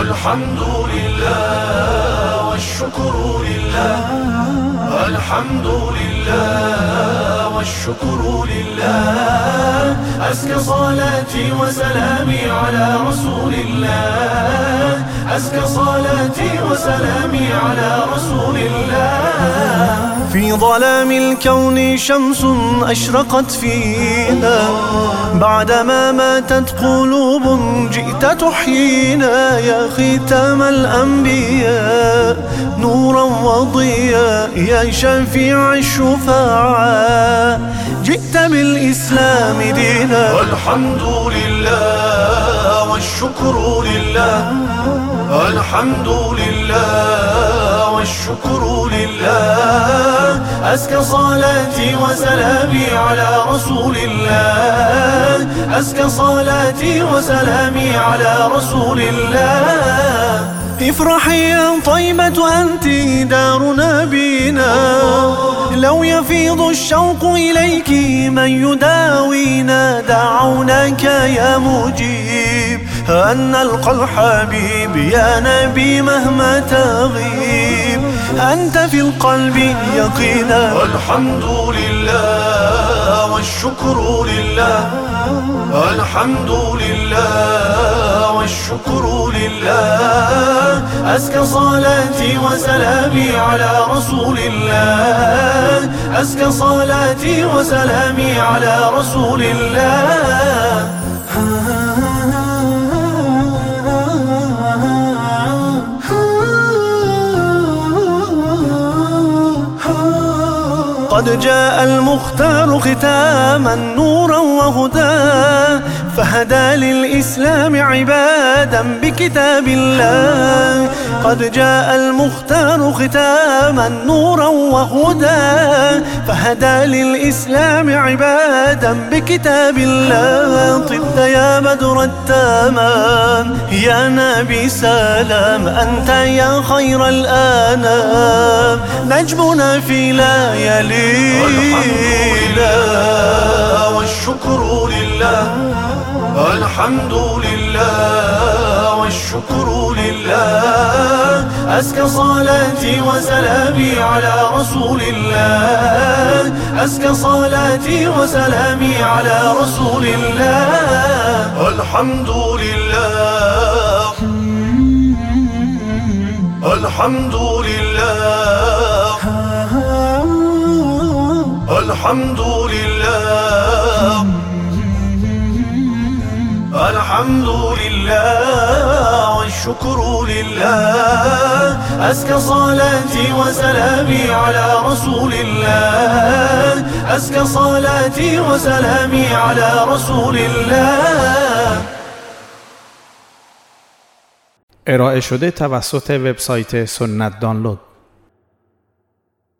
الحمد لله والشكر لله الحمد لله والشكر لله أزكى صلاتي وسلامي على رسول الله أزكى صلاتي وسلامي على رسول الله في ظلام الكون شمس أشرقت فينا بعدما ماتت قلوب جئت تحيينا يا ختام الأنبياء نورا وضياء يا شفيع الشفعاء جئت بالإسلام دينا. والحمد لله والشكر لله. الحمد لله والشكر لله. أزكى صلاتي وسلامي على رسول الله. أزكى صلاتي وسلامي على رسول الله. افرحي يا طيبة أنت دار نبينا. لو يفيض الشوق إليك من يداوينا دعوناك يا مجيب. أن نلقى الحبيب يا نبي مهما تغيب. أنت في القلب يقينا. والحمد لله والشكر لله. الحمد لله والشكر لله. أزكى صلاتي وسلامي على رسول الله. أزكى صلاتي وسلامي على رسول الله. قد جاء المختار ختاما نورا وهدى فهدى للإسلام عبادا بكتاب الله. قد جاء المختار ختاما نورا وهدى فهدى للإسلام عبادا بكتاب الله. طبت يا بدر التمام يا نبي سلام أنت يا خير الآنام. نجمنا في ليالي والشكر لله. الحمد لله والشكر لله. أزكى صلاتي وسلامي على رسول الله. أزكى صلاتي وسلامي على رسول الله. الحمد لله. الحمد لله. الحمد لله. الحمد لله والشكر لله. أزكى صلاتي وسلامي على رسول الله. أزكى صلاتي وسلامي على رسول الله. ارائه شده توسط وبسایت سنت دانلود.